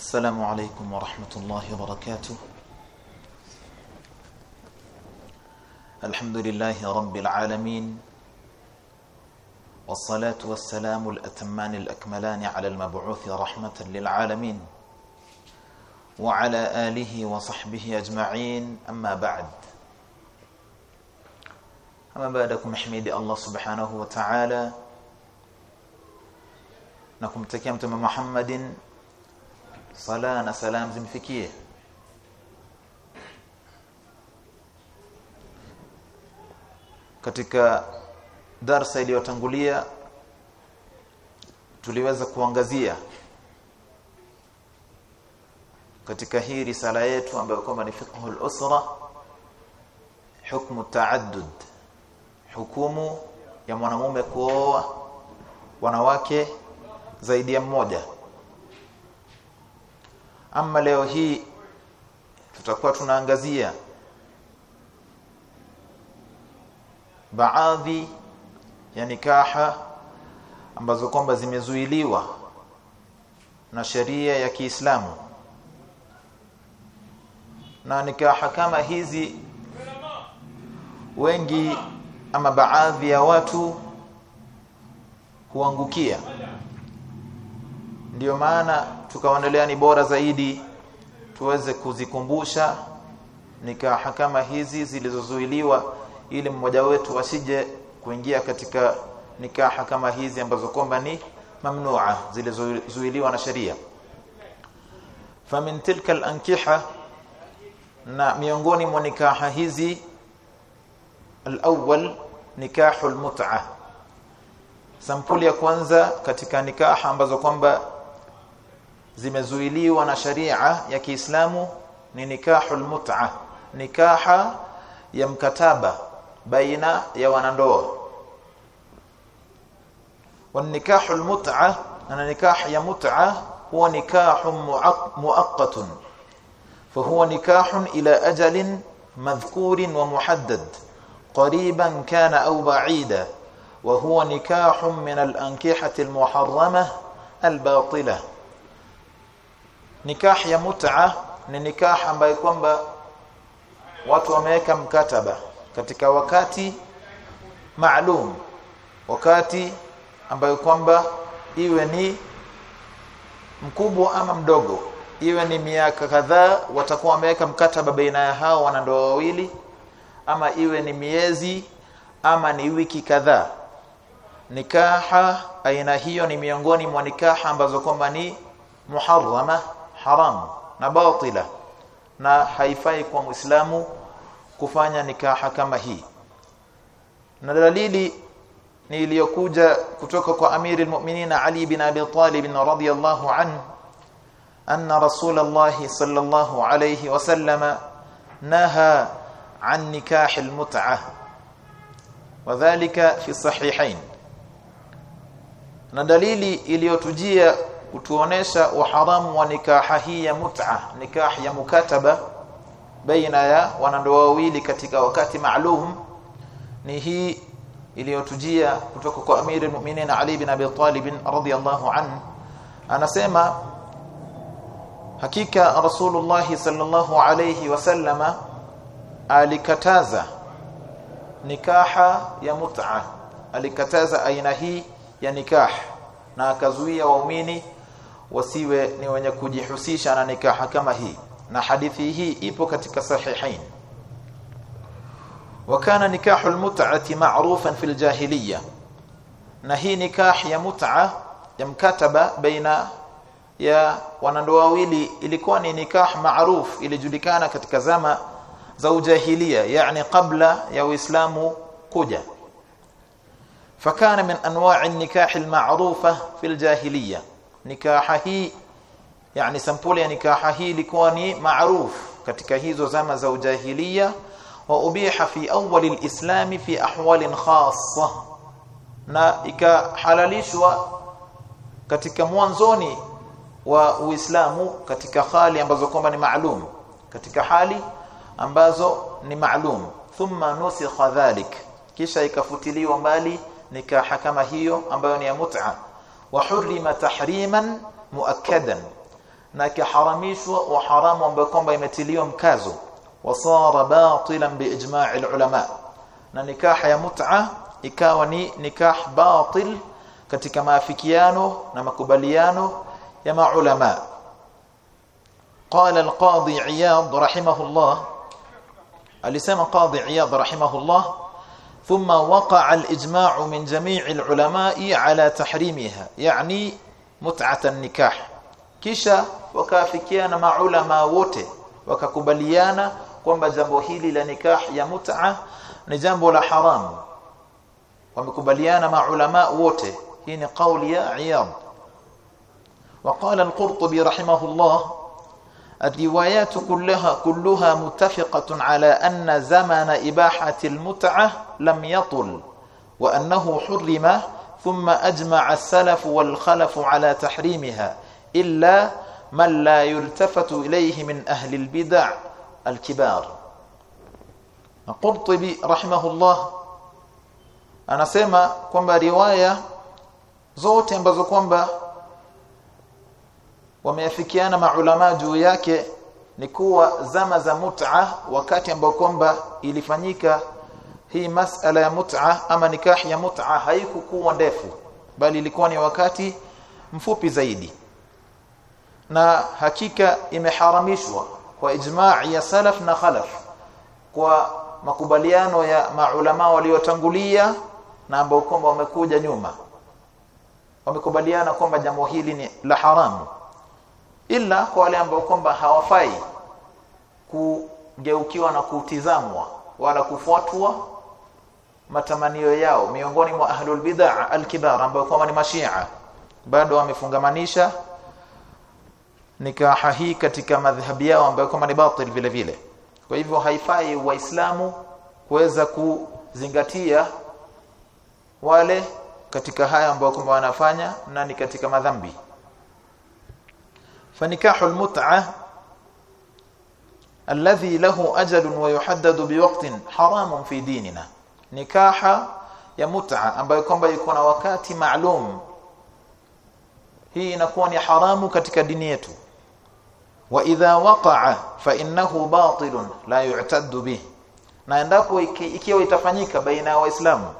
السلام عليكم ورحمة الله وبركاته. الحمد لله رب العالمين والصلاة والسلام الأتمان الأكملان على المبعوث رحمة للعالمين وعلى آله وصحبه أجمعين أما بعد. أما بعدكم حميد الله سبحانه وتعالى. na kumtakia mtume Muhammadin sala na salam zimfikie. Katika darsa iliyotangulia tuliweza kuangazia katika hii risala yetu ambayo kwamba ni fiqhul usra hukmu taaddud hukumu ya mwanamume kuoa wanawake zaidi ya mmoja ama leo hii tutakuwa tunaangazia baadhi ya nikaha ambazo kwamba zimezuiliwa na sheria ya Kiislamu. Na nikaha kama hizi wengi ama baadhi ya watu huangukia ndiyo maana tukaonelea ni bora zaidi tuweze kuzikumbusha nikaha kama hizi zilizozuiliwa ili mmoja wetu asije kuingia katika nikaha kama hizi ambazo kwamba ni mamnua zilizozuiliwa na sheria. Famin tilka al-ankiha na miongoni mwa nikaha hizi al-awwal nikahu al-mut'ah sampuli ya kwanza katika nikaha ambazo kwamba zimezuiliwa na sharia ya Kiislamu ni nikahul mut'a nikaha ya mkataba baina ya wanandoa والنكاح المتعه انا نكاح يا متعه هو نكاح مؤقت فهو نكاح الى اجل مذكور ومحدد قريبا كان او بعيدا وهو نكاح من الانكحه المحرمه الباطله nikah ya mut'a ni nikah ambayo kwamba watu wameweka mkataba katika wakati maalum wakati ambayo kwamba iwe ni mkubwa ama mdogo iwe ni miaka kadhaa watakuwa wameweka mkataba baina ya hao wanandoa wawili ama iwe ni miezi ama ni wiki kadhaa. Nikaha aina hiyo ni miongoni mwa nikaha ambazo kwamba ni muharrama haramu na batila na haifai kwa muislamu kufanya nikaha kama hii. Na dalili ni iliyokuja kutoka kwa amiri almu'minin Ali bin Abi Talib radhiyallahu anhu anna rasulullah sallallahu alayhi wasallam naha an nikah almut'ah wadhālika fi sahihain na dalili iliyotujia kutuonesha uharamu wa nikaha hii ya mut'a nikah ya mukataba baina ya wanandoa wawili katika wakati maalum ni hii iliyotujia kutoka kwa Amir al-Mu'minin Ali bin Abi Talib radhiyallahu anhu. Anasema hakika Rasulullah sallallahu alayhi wasallama alikataza nikaha ya mut'a alikataza aina hii ya nikah na akazuia waumini wasiwe ni wenye kujihusisha na nikaha kama hii. Na hadithi hii ipo katika sahihain. Wakana nikahu almut'ati ma'rufan fil jahiliya. Na hii nikah ya mut'a ya mkataba baina ya wanandoa wawili ilikuwa ni nikah ma'ruf ilijulikana katika zama za ujahilia yani kabla ya uislamu kuja. Fakana min anwa'i an-nikah al-ma'rufa fil jahiliya nikaha hii yani sampuli ya nikaha hii ilikuwa ni maarufu katika hizo zama za ujahilia wa ubiha fi awwal alislam fi ahwal khassa na ikahalalishwa katika mwanzoni wa uislamu katika hali ambazo kwamba ni maalum katika hali ambazo ni maalum thumma nusikha dhalik kisha ikafutiliwa mbali nikaha kama hiyo ambayo ni ya mut'a hurima tahriman muakkadan na ikaharamishwa wa haramu ambayo kwamba imetiliwa mkazo wasara batilan biijma'i ulama na nikaha ya mut'a ikawa ni nikah batil katika maafikiano na makubaliano ya maulama قال القاضي عياض رحمه الله alisema عياض رحمه الله ثم وقع الإجماع من جميع العلماء على تحريمها يعني متعة النكاح kisha wakafikiana maulama wote wakakubaliana kwamba jambo hili la nikah ya mut'a ni jambo la haramu wamekubaliana maulama wote hii ni kauli ya Iyad وقال القرطبي رحمه الله الروايات كلها كلها متفقة على أن زمن إباحة المتعة لم يطل وأنه حرم ثم أجمع السلف والخلف على تحريمها إلا من لا يلتفت إليه من أهل البدع الكبار. قرطبي رحمه الله anasema kwamba riwaya zote ambazo kwamba wameafikiana maulama juu yake ni kuwa zama za mut'a wakati ambao kwamba ilifanyika hii masala ya mut'a ama nikahi ya mut'a haikukuwa ndefu bali ilikuwa ni wakati mfupi zaidi. Na hakika imeharamishwa kwa ijma' ya salaf na khalaf kwa makubaliano ya maulama waliotangulia na ambao kwamba wamekuja nyuma. Wamekubaliana kwamba jambo hili ni la haramu ila kwa wale ambao kwamba hawafai kugeukiwa na kutizamwa wala kufuatwa matamanio yao miongoni mwa ahlul bid'ah al-kibar ambao kwamba ni mashia bado wamefungamanisha nikaha hii katika madhhabi yao ambayo kwamba ni batil vile vile. Kwa hivyo haifai waislamu kuweza kuzingatia wale katika haya ambayo kwamba wanafanya na ni katika madhambi فنكاح المتعه الذي له أجل ويحدد بوقت حرام في ديننا نكاح ya mut'a ambayo kwamba iko na wakati maalum hii inakuwa ni haramu katika dini yetu wa idha waqa'a fa innahu batilun la yu'taddu bih na endapo ikiwa itafanyika baina ya waislamu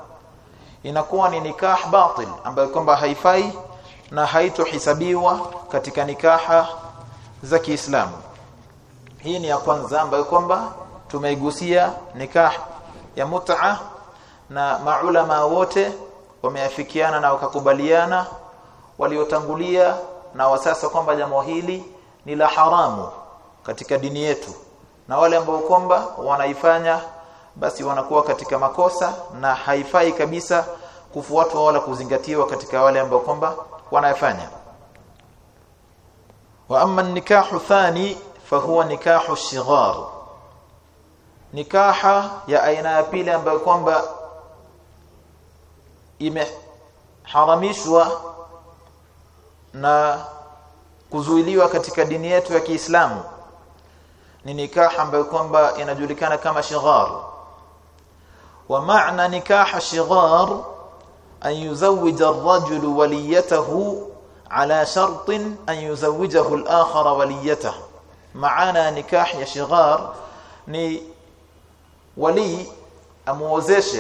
inakuwa ni nikah batil ambayo kwamba haifai na haitohisabiwa katika nikaha za Kiislamu. Hii ni ya kwanza ambayo kwamba tumeigusia nikah ya mut'a na maulama wote wameafikiana na wakakubaliana waliotangulia na wasasa kwamba jambo hili ni la haramu katika dini yetu na wale ambao kwamba wanaifanya basi wanakuwa katika makosa na haifai kabisa kufuatwa wala kuzingatiwa katika wale ambao kwamba wanayafanya. Wa amma nikahu thani fahuwa nikahu shighar. Nikaha ya aina ya pili ambayo kwamba imeharamishwa na kuzuiliwa katika dini yetu ya Kiislamu ni nikaha ambayo kwamba inajulikana kama shighar. Wa maana nikaha shighar أن يزوج الرجل وليته على شرط أن يزوجه الآخر وليته. معانا نكاح يا شغار ني ولي اموزش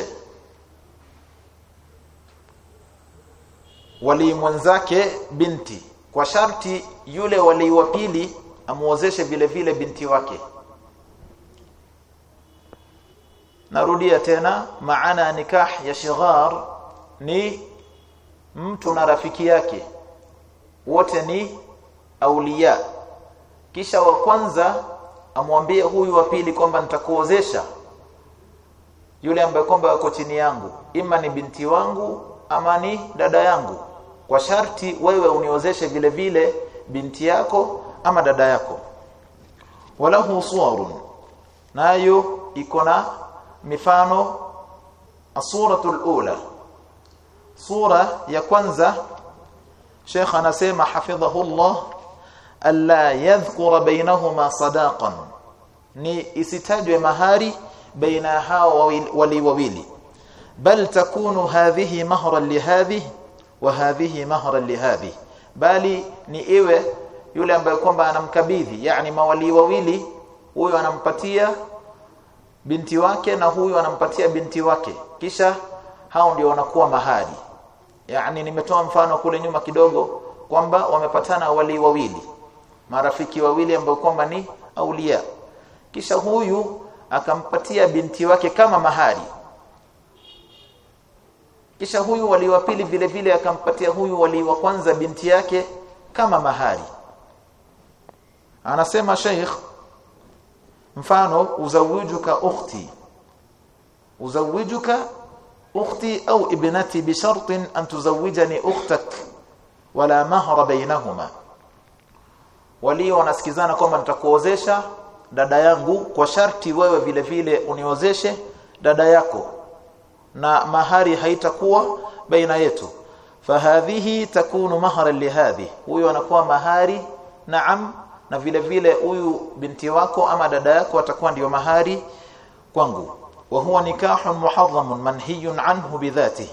ولي منزاكي بنتي. وشرطي يولي ولي وبيلي اموزش بلا فيلا بنتي وكي نرودي تينا معانا نكاح يا شغار ni mtu na rafiki yake. Wote ni aulia kisha wa kwanza amwambie huyu wa pili kwamba nitakuozesha yule ambaye kwamba yuko chini yangu. Ima ni binti wangu ama ni dada yangu. Kwa sharti wewe uniozeshe vile vile binti yako ama dada yako. Walahu suwarun. Nayo iko na mifano. Asuratul ula sura ya kwanza Sheikh anasema hafidhahullah alla yadhkura bainahuma sadaqan. Ni isitajwe mahari baina hao wali wawili. Bal takunu hadhihi mahran li hadhihi wa hadhihi mahran li hadhihi. Bali ni iwe yule ambaye kwamba anamkabidhi yani mawali wawili huyo anampatia binti wake na huyo anampatia binti wake. Kisha hao ndio wanakuwa mahari yani nimetoa mfano kule nyuma kidogo kwamba wamepatana wali wawili marafiki wawili ambao kwamba ni aulia. Kisha huyu akampatia binti wake kama mahari. Kisha huyu wali wa pili vile vile akampatia huyu wali wa kwanza binti yake kama mahari. Anasema sheikh mfano uzawijuka ukhti. Uzawijuka ukhti au ibnati bi shartin an tuzawijani ukhtak wala mahra bainahuma walio wanasikizana kwamba nitakuozesha dada yangu kwa sharti wewe vile vile uniozeshe dada yako. Na mahari haitakuwa baina yetu. Fahadhihi takunu mahara lihadhi huyo anakuwa mahari naam na vile vile huyu binti wako ama dada yako atakuwa ndio mahari kwangu wa huwa nikahun muharramun manhiyun anhu bidhatihi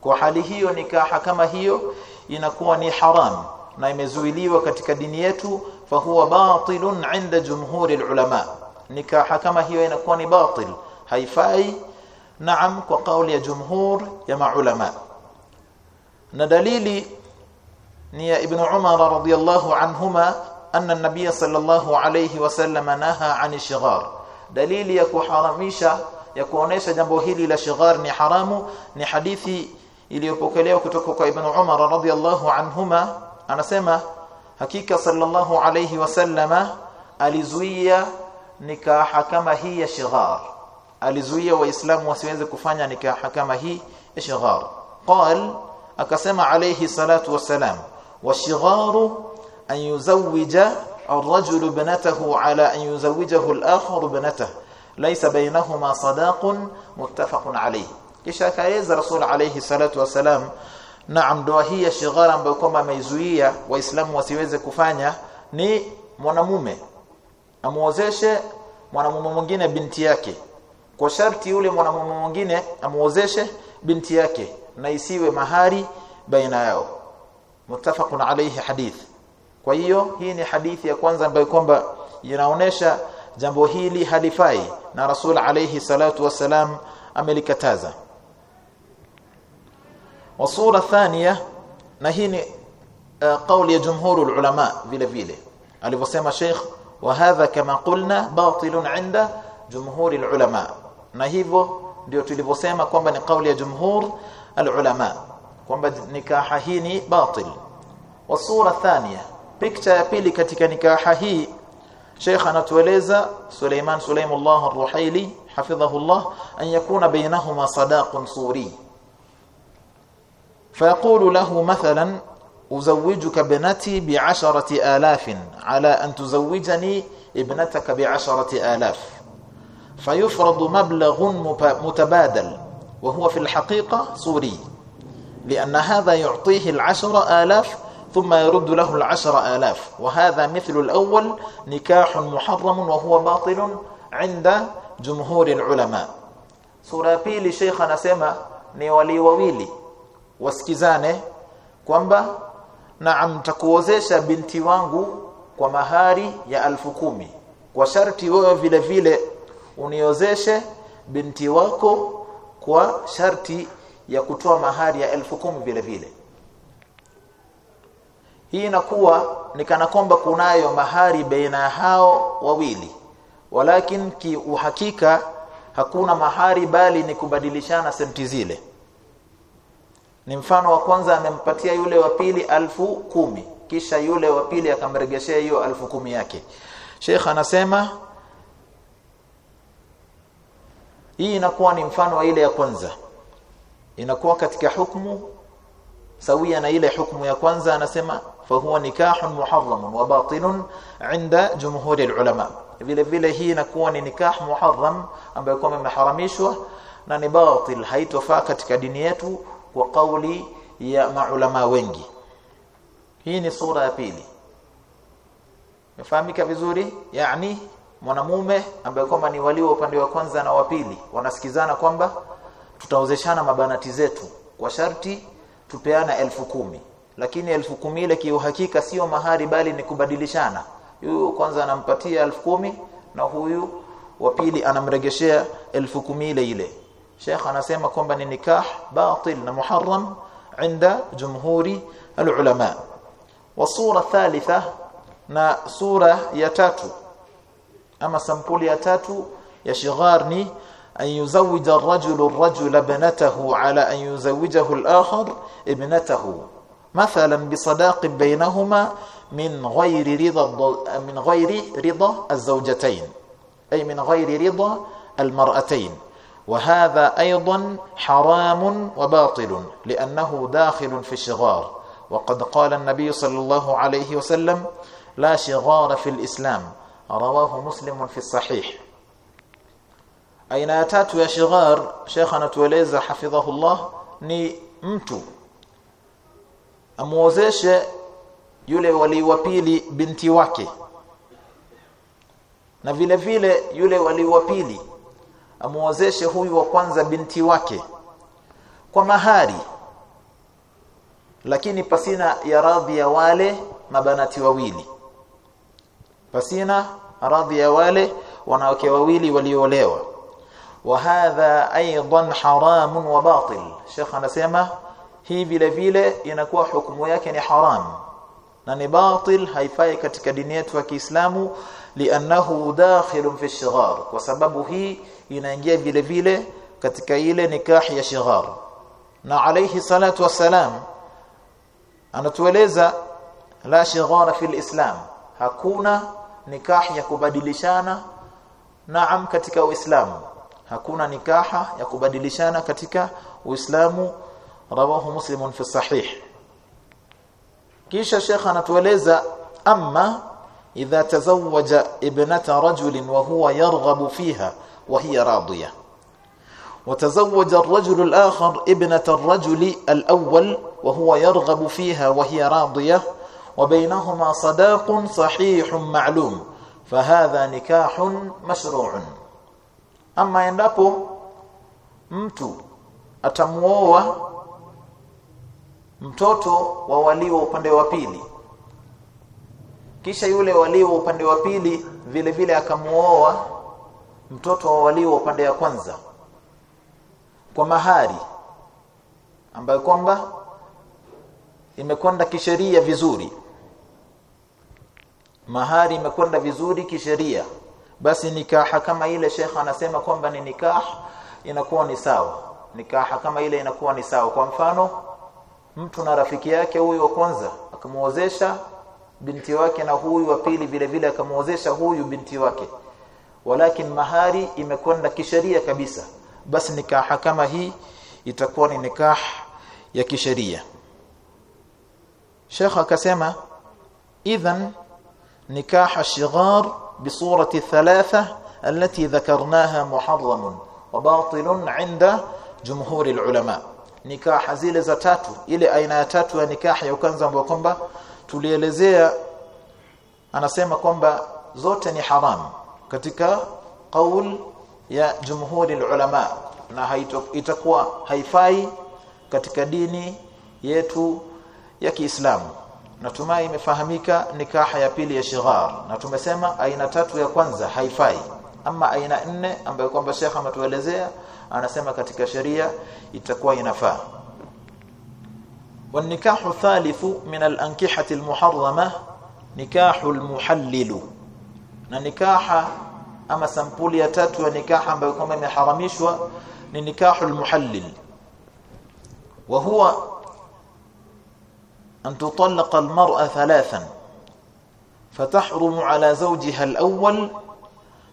kwa hali hiyo nikaha kama hiyo inakuwa ni haram na imezuiliwa katika dini yetu fa huwa batilun inda jumhuri ulama nikaha kama hiyo inakuwa ni batil haifai naam kwa kauli ya jumhur ya maulama na dalili ni ya ibn umar radiyallahu anhuma anna an-nabiy sallallahu alayhi wasallam naha an shighar dalili ya kuharamisha ya kuonesha jambo hili la shighar ni haramu ni hadithi iliyopokelewa kutoka kwa ibn umar radiyallahu anhuma anasema hakika sallallahu alayhi wasallama alizuia nikaha kama hii ya shighar alizuia waislamu wasiweze kufanya nikaha kama hii ya shighar qal akasema alayhi salatu wassalam washigharu an yuzawwija الرجل ابنته على أن يزوجه الآخر ابنته laisa bainahuma sadaqun muttafaqun alayhi. Kisha akaeleza rasul alayhi salatu wasalam naam ndoa hii ya shighara ambayo kwamba ameizuia waislamu wasiweze kufanya ni mwanamume. Amuozeshe mwanamume mwingine binti yake. Kwa sharti yule mwanamume mwingine amuozeshe binti yake na isiwe mahari baina yao. Muttafaqun alayhi hadith. Kwa hiyo hii ni hadithi ya kwanza ambayo kwamba inaonesha jambo hili halifai na rasul alayhi salatu wasalam amelikataza. Wasura thania na hii ni uh, kauli ya jumhur ulama vile vile. Alivyosema sheikh wa hadha kama qulna batilun inda jumhur ulama. Na hivyo ndio tulivyosema kwamba ni kauli ya jumhur ulama kwamba nikaha hii ni batil. Wasura thania picha ya pili katika nikaha hii Sheikh anatueleza Suleiman Suleimullah Ar-Ruhaili hafidhahullah an yakuna bainahuma sadaqun suri فيقول له مثلا أزوجك بنتي بعشرة آلاف على أن تزوجني ابنتك بعشرة آلاف. فيفرض مبلغ متبادل وهو في الحقيقة صوري لأن هذا يعطيه العشر آلاف ثم يرد له al-ashra وهذا مثل الأول نكاح محرم وهو باطل عند جمهور العلماء. سوره 'inda jumhur al-ulama sura ya pili sheikh anasema ni wali wawili. Wasikizane kwamba naam takuozesha binti wangu kwa mahari ya alfu kumi. Kwa sharti wewe vile vile uniozeshe binti wako kwa sharti ya kutoa mahari ya elfu kumi vile vile hii inakuwa ni kana kwamba kunayo mahari baina hao wawili. Walakin ki uhakika hakuna mahari bali ni kubadilishana senti zile. Ni mfano wa kwanza amempatia yule wa pili alfu kumi kisha yule wa pili akamregeshea hiyo alfu kumi yake. Sheikh anasema hii inakuwa ni mfano wa ile ya kwanza. Inakuwa katika hukumu sawia na ile hukumu ya kwanza anasema fahuwa nikahun muharramun wa عند inda jumhuri vile vile hii inakuwa ni nikah muharram ambayo kwamba imeharamishwa na ni batil haitofaa katika dini yetu kwa kauli ya maulama wengi. Hii ni sura ya pili. Imefahamika vizuri? Yani mwanamume ambaye kwamba ni walio upande wa kwanza na wa pili wanasikizana kwamba tutaozeshana mabanati zetu. Kwa sharti tupeana elfu kumi lakini elfu kumi ile kiuhakika sio mahari bali ni kubadilishana. Huyu kwanza anampatia elfu kumi na huyu wa pili anamregeshea elfu kumi ile ile. Sheikh anasema kwamba ni nikah batil na muharram inda jumhuri alulama. Wa sura thalitha na sura ya tatu. Ama sampuli ya tatu ya shighar ni an yuzawija ar-rajulu ar-rajula banatahu ala an yuzawijahu al-akhar ibnatahu. مثلا بصداق بينهما من غير رضا من غير رضا الزوجتين أي من غير رضا المرأتين. وهذا أيضا حرام وباطل لأنه داخل في الشغار. وقد قال النبي صلى الله عليه وسلم لا شغار في الإسلام رواه مسلم في الصحيح. aina ya tatu ya shighar Sheikh anatueleza hafidhahullah ni mtu amuozeshe yule wali wa pili binti wake. Na vile vile yule wali wa pili amuozeshe huyu wa kwanza binti wake kwa mahari lakini pasina ya radhi ya wale mabanati wawili. Pasina radhi ya wale wanawake wawili walioolewa. Wa hadha aidan haramun wa batil. Sheikh anasema hii vile vile inakuwa hukumu yake ni haram. Na ni batil haifai katika dini yetu ya Kiislamu li'annahu dakhilun fi shighar. Kwa sababu hii inaingia vile vile katika ile nikahi ya shighar. Na alayhi salatu wassalam anatueleza la shighara fil islam. Hakuna nikahi ya kubadilishana naam katika uislamu. Hakuna nikaha ya kubadilishana katika uislamu رواه مسلم في الصحيح. كيش الشيخ نتوليزا أما إذا تزوج ابنة رجل وهو يرغب فيها وهي راضية. وتزوج الرجل الآخر ابنة الرجل الأول وهو يرغب فيها وهي راضية وبينهما صداق صحيح معلوم فهذا نكاح مشروع. أما يندبو mtu atamuoa mtoto wa walio upande wa pili. Kisha yule walio upande wa pili vile vile akamuoa mtoto wa walio upande wa kwanza. Kwa mahari ambayo kwamba imekwenda kisheria vizuri. Mahari imekwenda vizuri kisheria. Basi nikaha kama ile shekha anasema kwamba ni nikah inakuwa ni sawa. Nikaha kama ile inakuwa ni sawa. Kwa mfano mtu na rafiki yake huyu wa kwanza akamuozesha binti wake na huyu wa pili vile vile akamuozesha huyu binti wake walakin mahari imekwenda kisheria kabisa basi nikaha kama hii itakuwa ni nikah ya kisheria Sheikh akasema idhan nikah ashighar بصورة الثلاثة التي ذكرناها محرم وباطل عند جمهور العلماء nikaha zile za tatu ile aina ya tatu ya nikaha ya ukanza ambao kwamba tulielezea anasema kwamba zote ni haram katika qaul ya jumhuri ulama na haito, itakuwa haifai katika dini yetu ya Kiislamu. Natumai imefahamika nikaha ya pili ya shighar na tumesema aina tatu ya kwanza haifai. Ama aina nne ambayo kwamba Sheikh ametuelezea anasema katika sheria itakuwa inafaa والنكاح الثالث من الأنكحة المحرمة نكاح المحلل na nikaha ama sampuli ya tatu ya nikaha ambayo kama imeharamishwa ni nikahul muhallil wa huwa أن تطلق المرأة ثلاثا فتحرم على زوجها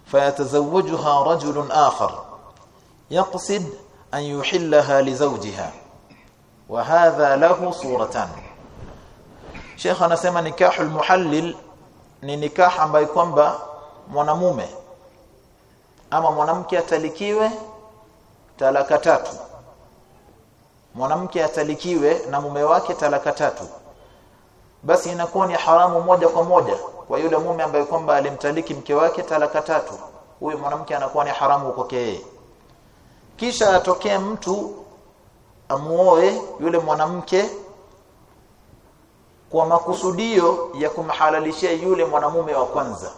fayatazawajuha rajulun akhar yaqsid an yuhillaha lizawjiha wa hadha lahu suratan Sheikh anasema nikahul muhallil ni nikah ambaye kwamba mwanamume ama mwanamke atalikiwe talaka tatu. Mwanamke atalikiwe na mume wake talaka tatu basi inakuwa ni haramu moja kwa moja kwa yule mume ambaye kwamba alimtaliki mke wake talaka tatu. Huyo mwanamke anakuwa ni haramu kwake yeye. Kisha atokee mtu amuoe yule mwanamke kwa makusudio ya kumhalalishia yule mwanamume wa kwanza.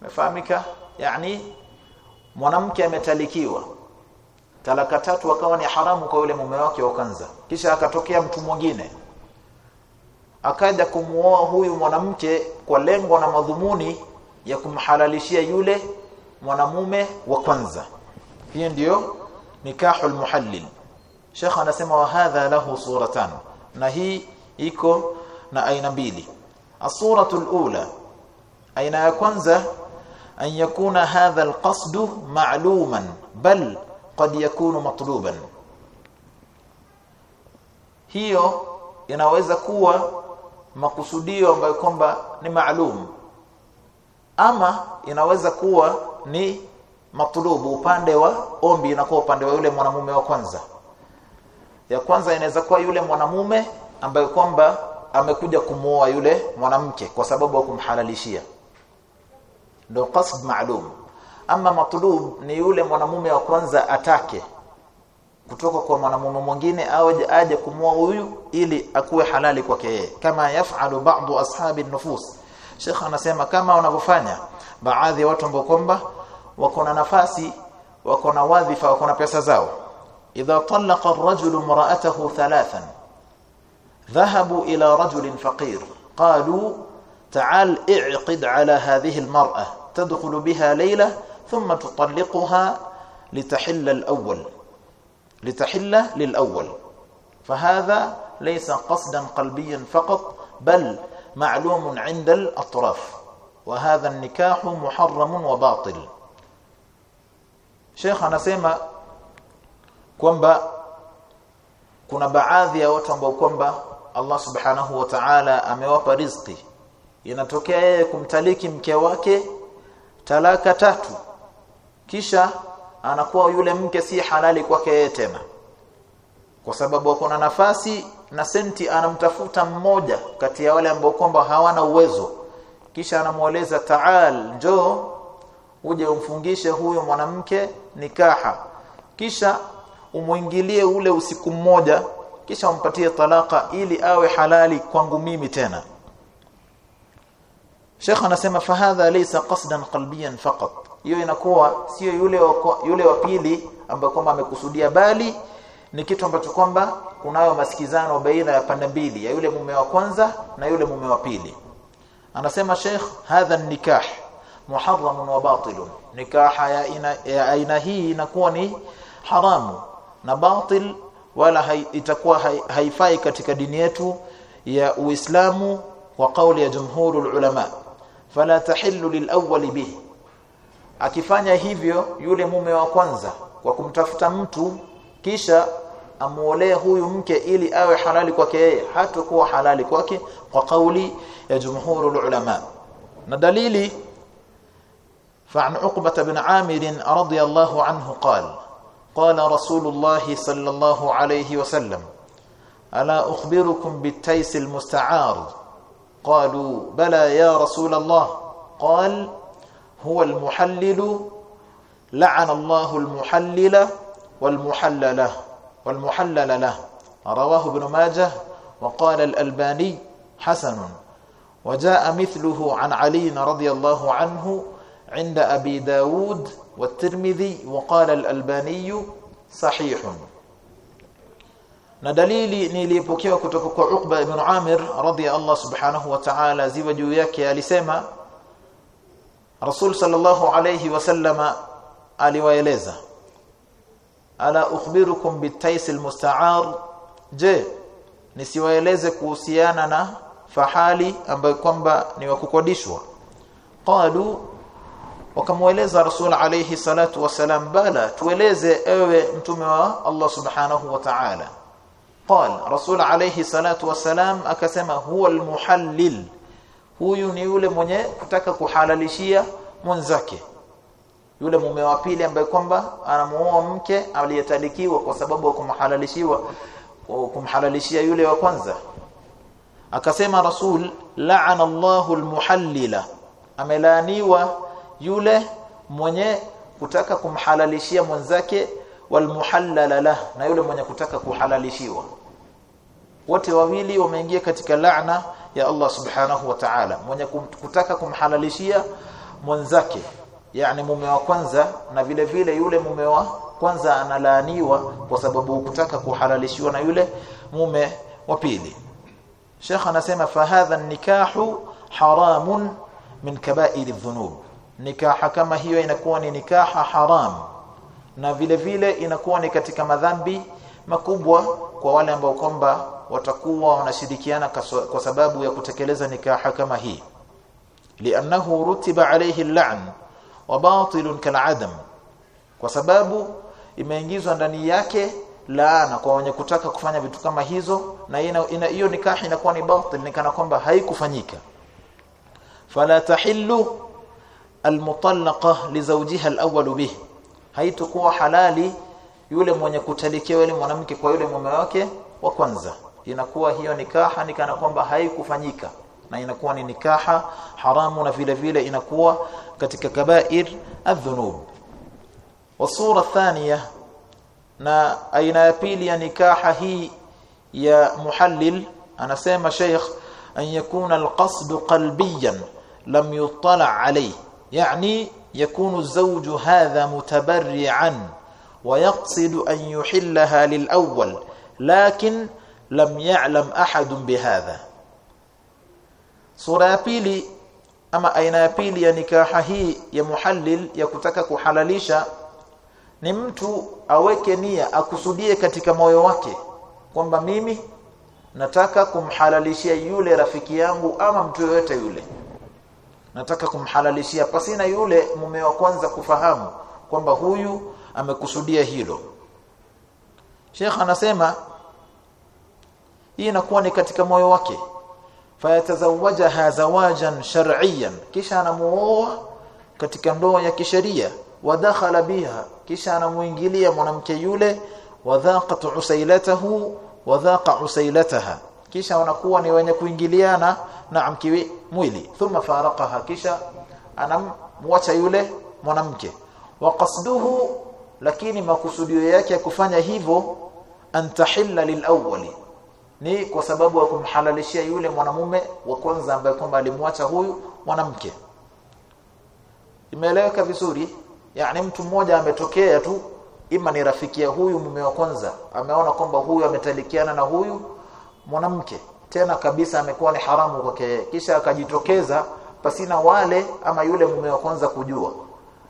Mefahamika yani mwanamke ametalikiwa talaka tatu akawa ni haramu kwa yule mume wake wa kwanza. Kisha akatokea mtu mwingine. Akaja kumuoa huyu mwanamke kwa lengo na madhumuni ya kumhalalishia yule mwanamume wa kwanza. Hiyo ndiyo nikahul muhallil. Sheikh anasema wa hadha lahu suratan. Na hii iko na aina mbili. Asuratu alula ula aina ya kwanza an yakuna hadha alqasdu ma'luman bal qad yakunu matluban. Hiyo inaweza kuwa makusudio ambayo kwamba ni maalum. Ama inaweza kuwa ni matulubu upande wa ombi inakuwa upande wa yule mwanamume wa kwanza. Ya kwanza inaweza kuwa yule mwanamume ambaye kwamba amekuja kumuoa yule mwanamke kwa sababu ya kumhalalishia ndio qasd maalum ama matlub ni yule mwanamume wa kwanza atake kutoka kwa mwanamume mwingine aje aje kumua huyu ili akuwe halali kwake yeye. Kama yafalu baadhi ashabi nufus Sheikh anasema kama wanavyofanya baadhi ya watu ambao kwamba wako na nafasi wako na wadhifa wako na pesa zao. Idha talaqa ar-rajulu imra'atahu thalathan dhahabu ila rajulin faqir. Qalu ta'al i'qid ala hadhihi al-mar'a tadkhulu biha layla ثم تطلقها لتحل الأول. لتحل للأول. فهذا ليس قصدا قلبيا فقط بل معلوم عند الأطراف. وهذا النكاح محرم وباطل. شيخ سيما كومبا كنا بعاذي وتنبو كومبا الله سبحانه وتعالى أموف رزقي. ينتوكي كمتلك مكيواكي تلاك تاتو kisha anakuwa yule mke si halali kwake tena. Kwa sababu kuna nafasi na senti anamtafuta mmoja kati ya wale ambao kwamba hawana uwezo. Kisha anamueleza taal njoo uje umfungishe huyo mwanamke nikaha. Kisha umuingilie ule usiku mmoja kisha umpatie talaka ili awe halali kwangu mimi tena. Sheikh anasema fahadha laysa qasdan qalbiyan faqat hiyo inakuwa sio yule wa, yule wa pili ambaye kwamba amekusudia bali ni kitu ambacho kwamba kunayo masikizano baina ya pande mbili ya yule mume wa kwanza na yule mume wa pili. Anasema Sheikh hadha nikah muharram wa batil nikaha ya aina, ya aina hii inakuwa ni haramu na batil wala hai, itakuwa hai, haifai katika dini yetu ya Uislamu wa kauli ya jumhurul ulama. Fala tahillu lilawwali bihi akifanya hivyo yule mume wa kwanza kwa kumtafuta mtu kisha amuolee huyu mke ili awe halali kwake yeye hatakuwa halali kwake kwa kauli ya jumhurul ulama na dalili فعن عقبة بن عامر رضي الله عنه قال قال رسول الله صلى الله عليه وسلم ألا أخبركم بالتيس المستعار قالوا بلى يا رسول الله قال هو المحلل لعن الله المحلل والمحلل والمحلل له. رواه ابن ماجه وقال الألباني حسن. وجاء مثله عن علي رضي الله عنه عند أبي داود والترمذي وقال الألباني صحيح. na dalili nilipokewa kutoka kwa Uqba ibn Amir radhi Allah subhanahu wa ta'ala ziwa Rasul sallallahu alayhi wasallama aliwaeleza ala ukhbirukum bitaisil musta'ar je nisiwaeleze kuhusiana na fahali ambayo kwamba ni wa kukodishwa? Qalu wakamweleza rasul alayhi salatu wasalam bala tueleze ewe mtume wa Allah subhanahu wa ta'ala. Qal rasul alayhi salatu wasalam akasema huwa almuhallil huyu ni yule mwenye kutaka kuhalalishia mwenzake. Yule mume wa pili ambaye kwamba anamuoa mke aliyetalikiwa kwa sababu ya kumhalalishiwa kumhalalishia yule wa kwanza. Akasema rasul la'ana Allahu almuhallila. Amelaaniwa yule mwenye kutaka kumhalalishia mwenzake walmuhallala la na yule mwenye kutaka kuhalalishiwa wote wawili wameingia katika laana ya Allah subhanahu wa ta'ala. Mwenye kutaka kumhalalishia mwanzake yani mume wa kwanza na vile vile yule mume wa kwanza analaaniwa kwa sababu kutaka kuhalalishiwa na yule mume wa pili. Sheikh anasema fahadha nikahu haramun min kaba'ir dhunub. Nikaha kama hiyo inakuwa ni nikaha haram na vile vile inakuwa ni katika madhambi makubwa kwa wale ambao kwamba watakuwa wanashirikiana kwa sababu ya kutekeleza nikaha kama hii. Li'annahu rutiba alayhi al-la'n wa batilun kal'adam. Kwa sababu imeingizwa ndani yake laana kwa wenye kutaka kufanya vitu kama hizo na hiyo nikaha inakuwa ni batil ni kana kwamba haikufanyika. Fala tahillu almutallaqa li zawjiha alawwal bih. Haitakuwa halali yule mwenye kutalikia yule mwanamke kwa yule mume wake wa kwanza inakuwa hiyo nikaha ni kana kwamba haikufanyika na inakuwa ni nikaha haramu na vile vile inakuwa katika kabair adhunub wasura thania na aina ya pili ya nikaha hii ya muhallil anasema sheikh an yakuna alqasd qalbiyan lam yuttala alayhi يعني يكون الزوج هذا متبرعا ويقصد أن يحلها للأول لكن lam ya'lam ahadun bihadha. Sura ya pili ama aina ya pili ya nikaha hii ya muhallil ya kutaka kuhalalisha ni mtu aweke nia akusudie katika moyo wake kwamba mimi nataka kumhalalishia yule rafiki yangu ama mtu yoyote yule. Nataka kumhalalishia pasina yule mume wa kwanza kufahamu kwamba huyu amekusudia hilo. Sheikh anasema hii inakuwa ni katika moyo wake. Fayatazawajaha zawajan shar'iyyan. Kisha anamuoa katika ndoa ya kisheria. Wadakhala biha. Kisha anamuingilia mwanamke yule. Wadhaqat usailatahu. Wadhaqa usailataha. Kisha wanakuwa ni wenye kuingiliana na mkiwi mwili. Thumma faraqaha. Kisha anamwacha yule mwanamke. Wa lakini makusudio yake ya kufanya hivyo antahilla lilawwali ni kwa sababu ya kumhalalishia yule mwanamume wa kwanza ambaye kwamba alimwacha huyu mwanamke. Imeeleweka vizuri yani mtu mmoja ametokea tu ima ni rafiki ya huyu mume wa kwanza. Ameona kwamba huyu ametalikiana na huyu mwanamke. Tena kabisa amekuwa ni haramu kwake kisha akajitokeza pasina wale ama yule mume wa kwanza kujua.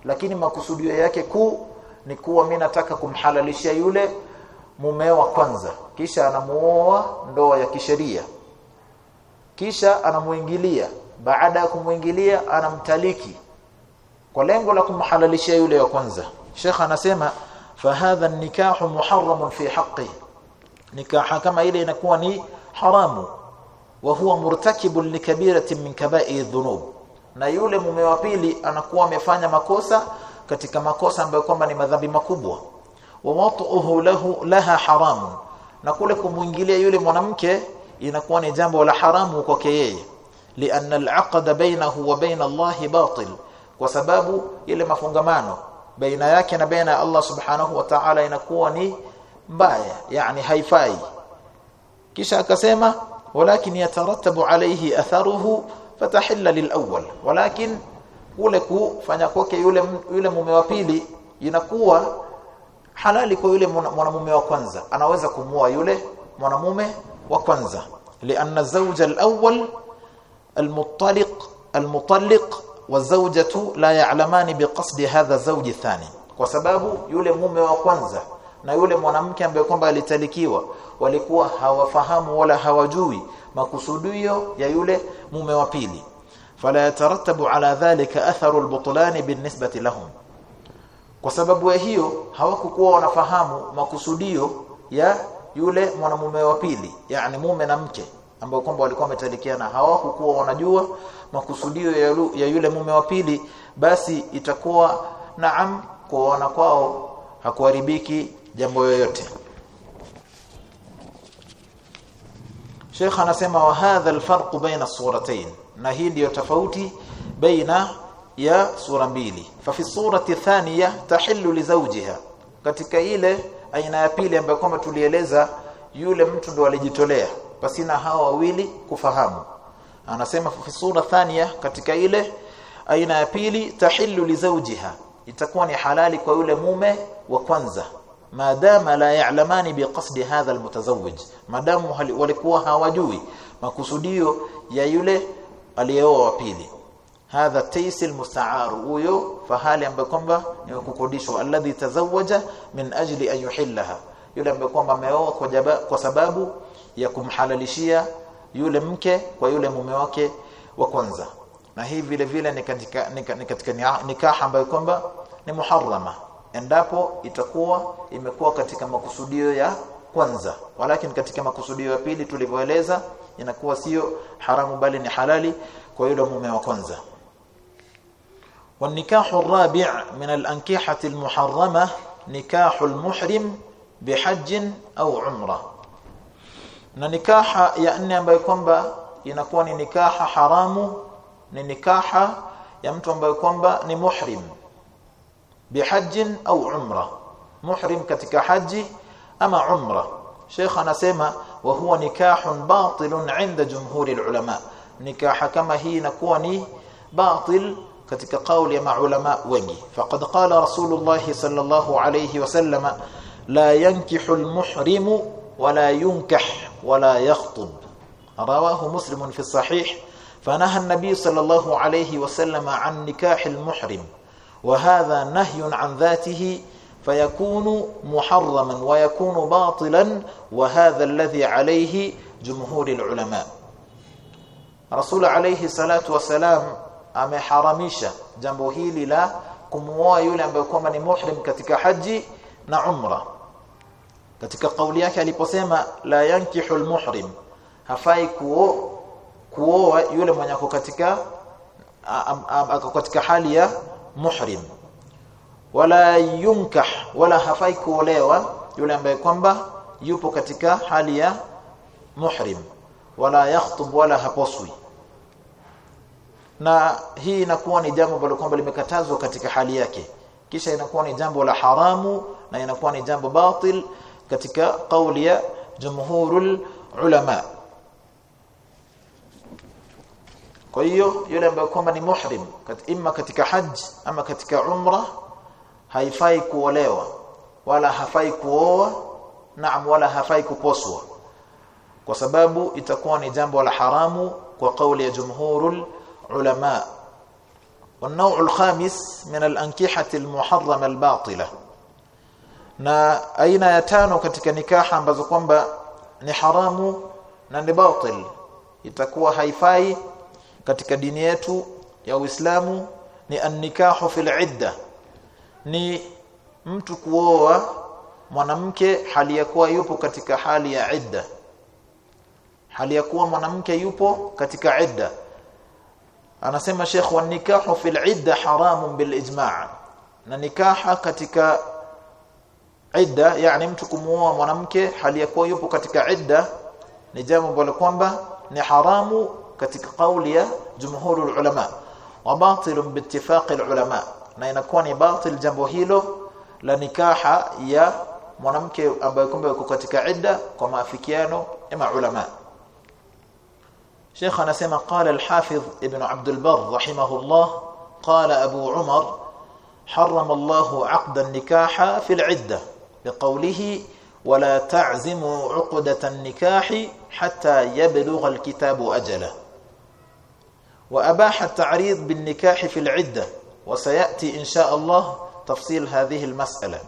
Lakini makusudio yake kuu ni kuwa mimi nataka kumhalalishia yule mume wa kwanza kisha anamuoa ndoa ya kisheria. Kisha anamuingilia. Baada ya kumuingilia anamtaliki. Kwa lengo la kumhalalishia yule wa kwanza. Sheikh anasema fahadha nikahu muharram fi haqqi. Nikaha kama ile inakuwa ni haramu. Wa huwa murtakibun likabiratin min kaba'i dhunub. Na yule mume wa pili anakuwa amefanya makosa katika makosa ambayo kwamba ni madhambi makubwa. Wa watuhu lahu laha haramu na kule kumuingilia yule mwanamke inakuwa ni jambo la haramu kwake yeye. Lianna alaqd bainahu wa bain Allah batil. Kwa sababu ile mafungamano baina yake na baina ya Allah subhanahu wa ta'ala inakuwa ni mbaya yani haifai. Kisha akasema walakin yatarattabu alayhi atharuhu fatahilla lilawwal. Walakin kule kufanya kwake yule yule mume wa pili inakuwa halali kwa yule mwanamume wa kwanza. Anaweza kumua yule mwanamume wa kwanza. Lianna zawja alawwal almuttaliq almutalliq wazawjatu la ya'lamani biqasdi hadha zawji thani. Kwa sababu yule mume wa kwanza na yule mwanamke ambaye kwamba alitalikiwa walikuwa hawafahamu wala hawajui makusudio ya yule mume wa pili. Fala yatarattabu ala dhalika atharu albutlan binisbati lahum kwa sababu ya hiyo hawakukuwa wanafahamu makusudio ya yule mwanamume wa pili yani mume na mke ambao kwamba walikuwa wametalikiana. Hawakukuwa wanajua makusudio ya, ya yule mume wa pili basi itakuwa naam kwa wana kwao hakuharibiki jambo yoyote. Sheikh anasema wa hadha alfarq baina suratayn na hii ndiyo tofauti baina ya sura mbili. Fa fi surati thaniya tahillu li zawjiha. Katika ile aina ya pili ambayo kwamba tulieleza yule mtu ndo alijitolea pasina hawa wawili kufahamu. Anasema fi sura thaniya katika ile aina ya pili tahillu li zawjiha. Itakuwa ni halali kwa yule mume wa kwanza. Maadama la ya'lamani biqasdi hadha almutazawwij madamu walikuwa hawajui makusudio ya yule aliyeoa wa pili hadha taysi almusta'ar. Huyo fahali ambaye kwamba ni kukodishwa. Alladhi tazawaja min ajli an yuhillaha. Yule ambaye kwamba ameoa kwa, sababu ya kumhalalishia yule mke kwa yule mume wake wa kwanza. Na hii vile vile ni katika ni katika nikaha ambayo kwamba ni muharrama. Endapo itakuwa imekuwa katika makusudio ya kwanza. Walakin katika makusudio ya pili tulivyoeleza inakuwa sio haramu bali ni halali kwa yule mume wa kwanza والنكاح الرابع من الأنكحة المحرمة نكاح المحرم بحج أو عمرة. نكاح يعني أن يكون ينكون نكاح حرام نكاح يمتون بيكون نمحرم بحج أو عمرة. محرم كتك حج أما عمرة. شيخنا سيما وهو نكاح باطل عند جمهور العلماء. نكاح كما هي نكوني باطل katika kauli ya maulama wengi faqad qala rasulullah sallallahu alayhi wasallam la yankihu almuhrimu wala yunkah wala yakhطب رواه مسلم في الصحيح. فنهى النبي صلى الله عليه وسلم عن نكاح المحرم وهذا نهي عن ذاته فيكون محرما ويكون باطلا وهذا الذي عليه جمهور العلماء. رسول عليه الصلاة والسلام ameharamisha jambo hili la kumuoa yule ambaye kwamba ni muhrim katika haji na umra. Katika kauli yake aliposema la yankihu almuhrim hafai kuo kuoa yule mwenye ako katika ako katika hali ya muhrim. Wala yunkah wala hafai kuolewa yule ambaye kwamba yupo katika hali ya muhrim. Wala yakhtub wala haposwi na hii inakuwa ni jambo ambalo kwamba limekatazwa katika hali yake. Kisha inakuwa ni jambo la haramu na inakuwa ni jambo batil katika kauli ya jumhurul ulama. Kwa hiyo yule ambaye kwamba ni muhrim kat, imma katika haji ama katika umra haifai kuolewa wala hafai kuoa naam wala hafai kuposwa. Kwa sababu itakuwa ni jambo la haramu kwa kauli ya jumhurul علماء والنوع الخامس من الأنكحة المحرمة الباطلة na aina ya tano katika nikaha ambazo kwamba ni haramu na ni batil itakuwa haifai katika dini yetu ya Uislamu ni annikahu fil idda ni mtu kuoa mwanamke hali ya kuwa yupo katika hali ya idda hali ya kuwa mwanamke yupo katika idda anasema Sheikh wa nikahu fil idda haramun bil ijma' na nikaha katika idda yani mtu kumuoa mwanamke hali yako yupo katika idda ni jambo ambalo kwamba ni haramu katika kauli ya jumhurul ulama. Wa batilun biittifaqi ulama. Na inakuwa ni batil jambo hilo la nikaha ya mwanamke ambaye kumbe yuko katika idda kwa maafikiano ya ulama شيخ anasema قال الحافظ ابن عبد البر رحمه الله قال أبو عمر حرم الله عقد النكاح في العدة بقوله ولا تعزموا عقدة النكاح حتى يبلغ الكتاب أجله. وأباح التعريض بالنكاح في العدة وسيأتي إن شاء الله تفصيل هذه المسألة.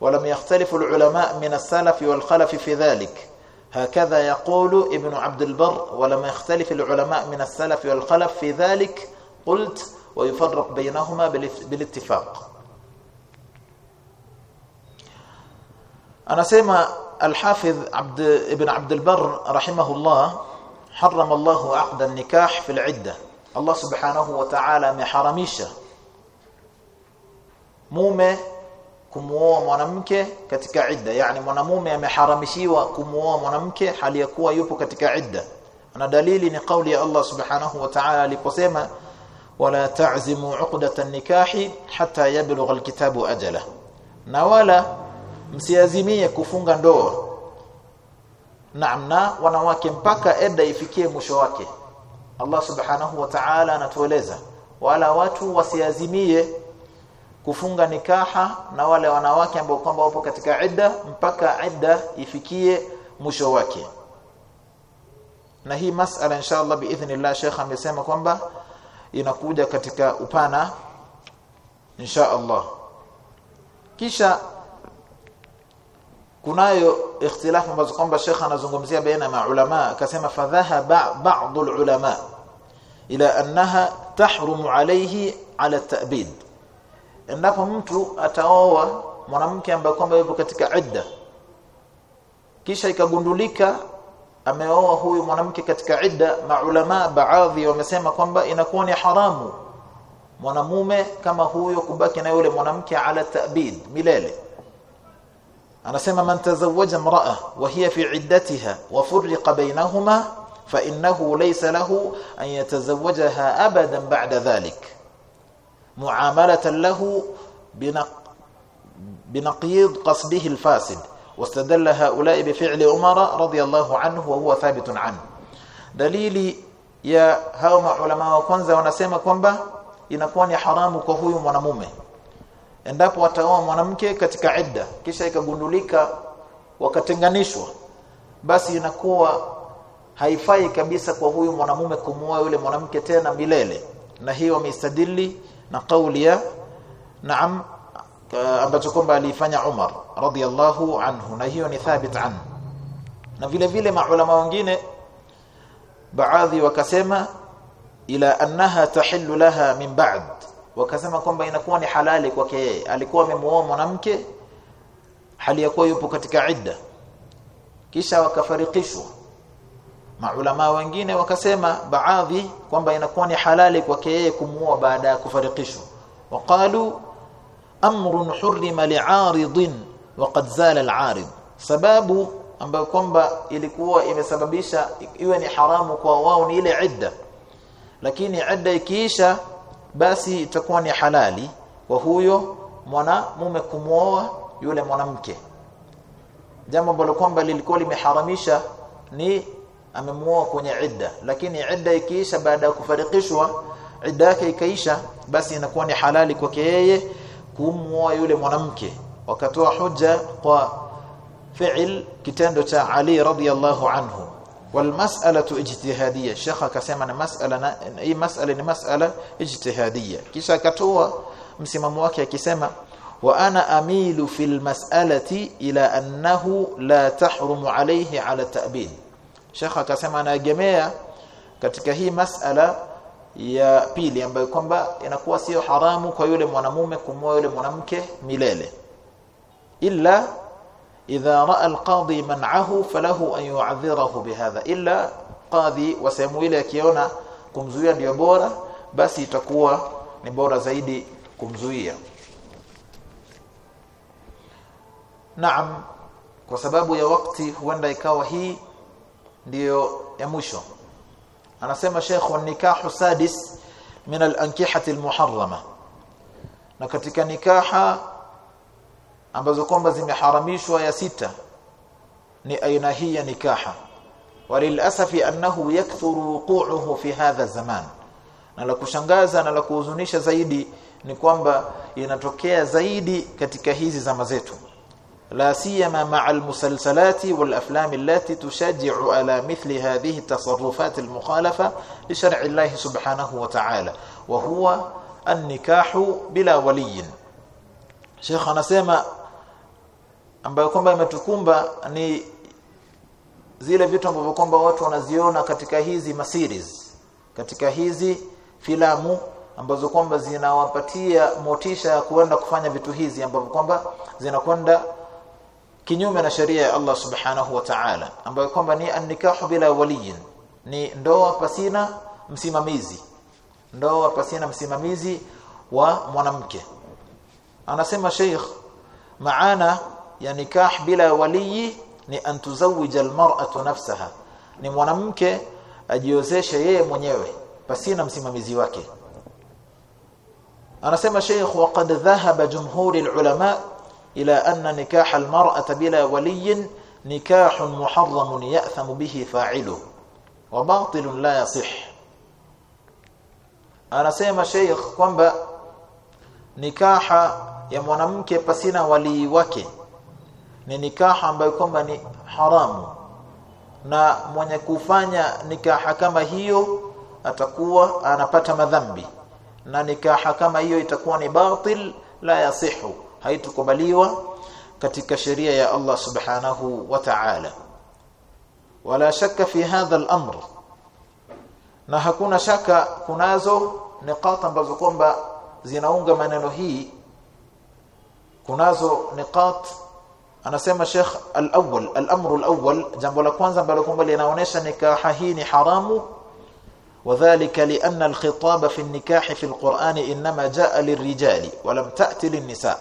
ولم يختلف العلماء من السلف والخلف في ذلك. هكذا يقول ابن عبد البر ولم يختلف العلماء من السلف والخلف في ذلك قلت ويفرق بينهما بالاتفاق. anasema al-Hafidh Abd ibn Abd al-Barr rahimahullah حرم الله عقد النكاح في Allah subhanahu wa ta'ala ameharamisha mume kumuoa mwanamke katika idda. Yani mwanamume ameharamishiwa kumuoa mwanamke hali ya kuwa yupo katika idda. Na dalili ni kauli ya Allah subhanahu wa ta'ala aliposema wala ta'zimu 'uqdatan nikahi hatta yablugha al-kitabu ajalahu na wala msiazimie kufunga ndoa. Naam na wanawake mpaka edda ifikie mwisho wake. Allah subhanahu wa ta'ala anatueleza wala watu wasiazimie kufunga nikaha na wale wanawake ambao kwamba wapo katika idda mpaka idda ifikie mwisho wake. Na hii masala inshallah biidhnillah Sheikh amesema kwamba inakuja katika upana insha Allah kisha kunayo ikhtilafu ambazo kwamba Sheikh anazungumzia baina ya ulama akasema fadhahaba ba'd ulama ila annaha tahrumu alayhi ala ta'bid endapo mtu ataoa mwanamke ambaye kwamba yupo katika idda kisha ikagundulika ameoa huyu mwanamke katika idda maulama baadhi wamesema kwamba inakuwa ni haramu mwanamume kama huyo kubaki na yule mwanamke ala ta'bid milele. Anasema man tazawwaja imra'a wa hiya fi iddatiha wa furriqa bainahuma fa innahu laysa lahu an yatazawwajaha abadan ba'da dhalik mu'amalatan lahu بنقيض قصده الفاسد واستدل هؤلاء بفعل عمر رضي الله عنه وهو ثابت عنه دليل ya hao maulama wa kwanza wanasema kwamba inakuwa ni haramu kwa huyu mwanamume endapo wataoa mwanamke katika idda kisha ikagundulika wakatenganishwa basi inakuwa haifai kabisa kwa huyu mwanamume kumuoa yule mwanamke tena milele na hiyo wameistadili na kauli ya naam ambacho kwamba alifanya Umar radhiallahu anhu. Na hiyo ni thabit an na vile vile maulama wengine baadhi wakasema ila annaha tahillu laha min ba'd. Wakasema kwamba inakuwa ni halali kwake yeye. Alikuwa amemuoa mwanamke hali ya kuwa yupo katika idda. Kisha wakafarikishwa maulama wengine wakasema baadhi kwamba inakuwa ni halali kwake yeye kumuoa baada ya kufarikishwa. Waqalu amrun hurrima li'aridin waqad zala al'arid. Sababu ambayo kwamba ilikuwa imesababisha iwe ni haramu kwa wao ni ile idda. Lakini idda ikiisha basi itakuwa ni halali kwa huyo mwanamume kumwoa yule mwanamke. Jambo ambalo kwamba lilikuwa limeharamisha ni amemuoa kwenye idda lakini idda ikiisha baada ya kufarikishwa idda yake ikaisha basi inakuwa ni halali kwake yeye kumuoa yule mwanamke wakatoa hoja kwa fi'il kitendo cha Ali radhiyallahu anhu والمساله اجتهاديه الشيخ akasema na masala hii masala ni masala ijtihadiyya kisha akatoa msimamo wake akisema wa ana amilu fil mas'alati ila annahu la tahrumu alayhi ala ta'bid Sheikh akasema anaegemea katika hii masala ya pili ambayo kwamba inakuwa sio haramu kwa yule mwanamume kumwoa yule mwanamke milele. Illa idha raa alqadi man'ahu falahu an yu'adhirahu bihadha. Illa qadhi wa sehemu ile akiona kumzuia ndio bora basi itakuwa ni bora zaidi kumzuia. Naam kwa sababu ya wakati huenda ikawa hii ndiyo ya mwisho. Anasema Sheikh nikahu sadis min al-ankihati al-muharrama. Na katika nikaha ambazo kwamba zimeharamishwa ya sita ni aina hii ya nikaha. Walilasafi annahu yakthuru wuqu'uhu fi hadha zaman. Na la kushangaza na la kuhuzunisha zaidi ni kwamba inatokea zaidi katika hizi zama zetu la siyama ma'a almusalsalati wal aflam allati tushajji'u ala mithli hadhihi at-tasarrufat al-mukhalafa li shar'i Allah subhanahu wa ta'ala. Wa huwa an-nikahu bila waliyin. Sheikh anasema ambayo kwamba imetukumba ni zile vitu ambavyo kwamba watu wanaziona katika hizi maseries katika hizi filamu ambazo kwamba zinawapatia motisha ya kuenda kufanya vitu hizi ambavyo kwamba zinakwenda kinyume na sheria ya Allah subhanahu wa ta'ala ambayo kwamba ni an-nikahu bila waliyin ni ndoa pasina msimamizi ndoa pasina msimamizi wa mwanamke. Anasema Sheikh maana ya nikah bila waliyi ni an tuzawija almar'atu nafsaha ni mwanamke ajiozeshe yeye mwenyewe pasina msimamizi wake. Anasema Sheikh waqad dhahaba jumhur alulama ila anna nikah almar'ata bila waliyin nikahun muharramun ya'thamu bihi fa'iluhu wa batilun la yasih. Anasema sheikh kwamba nikaha ya mwanamke pasina walii wake ni nikaha ambayo kwamba ni haramu. Na mwenye kufanya nikaha kama hiyo atakuwa anapata madhambi. Na nikaha kama hiyo itakuwa ni batil la yasihu haitukubaliwa katika sheria ya Allah subhanahu wa ta'ala wala shakka fi hadha al-amr na hakuna shaka kunazo niqat ambazo kwamba zinaunga maneno hii kunazo niqat anasema Sheikh al-awwal al-amr al-awwal jambo la kwanza ambalo kwamba linaonesha nikaha hii ni haramu وذلك لأن الخطاب في النكاح في القرآن إنما جاء للرجال ولم تأتي للنساء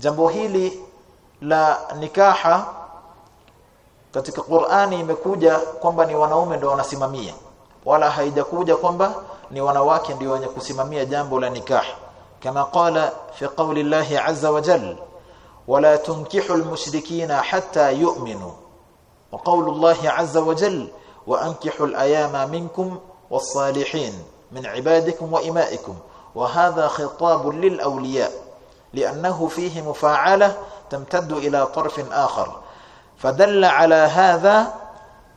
jambo hili la nikaha katika Qur'ani imekuja kwamba ni wanaume ndio wanasimamia wala haijakuja kwamba ni wanawake ndio wenye kusimamia jambo la nikah kama qala fi qawli Allah azza wa jalla wala tunkihu almushrikina hatta yu'minu wa qawlu Allah azza wa jalla wa ankihu alayama minkum was-salihin min ibadikum wa imaikum وهذا خطاب للأولياء لأنه فيه مفاعلة تمتد إلى طرف آخر فدل على هذا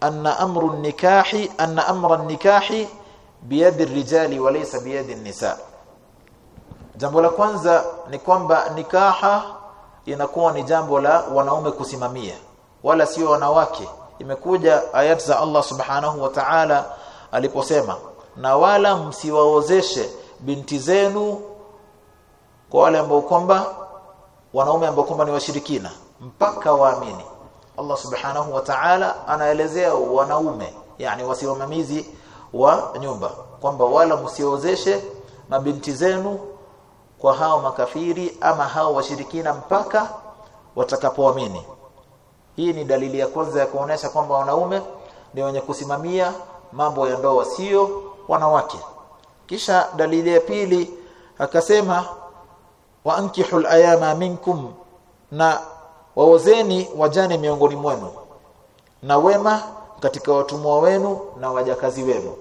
أن أمر النكاح أن أمر النكاح بيد الرجال وليس بيد النساء jambo la kwanza ni kwamba nikaha inakuwa ni jambo la wanaume kusimamia wala sio wanawake imekuja ayat za Allah subhanahu wa ta'ala aliposema na wala msiwaozeshe binti zenu kwa wale ambao kwamba wanaume ambao kwamba ni washirikina mpaka waamini. Allah subhanahu wa ta'ala anaelezea wanaume yani wasimamizi wa nyumba kwamba wala msiozeshe mabinti zenu kwa hao makafiri ama hao washirikina mpaka watakapoamini. Hii ni dalili ya kwanza ya kuonesha kwamba wanaume ni wenye kusimamia mambo ya ndoa sio wanawake. Kisha dalili ya pili akasema wa ankihul ayama minkum na waozeni wajane miongoni mwenu na wema katika watumwa wenu na wajakazi wenu.